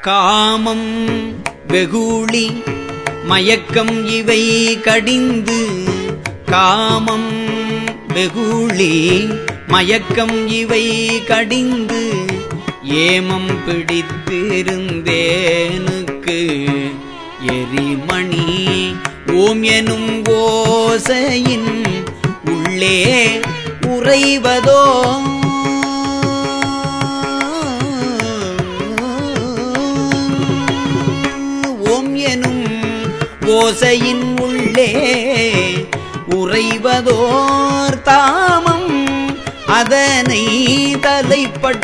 காமம் வெகுளி மயக்கம் இவை கடிந்து காமம் வெகுளி மயக்கம் இவை கடிந்து ஏமம் பிடித்திருந்தேனுக்கு எரிமணி ஓம் எனும் ஓசையின் உள்ளே உறைவதோ எனும் ஓசையின் உள்ளே உறைவதோர் தாமம் அதனை தலைப்பட்டவாரே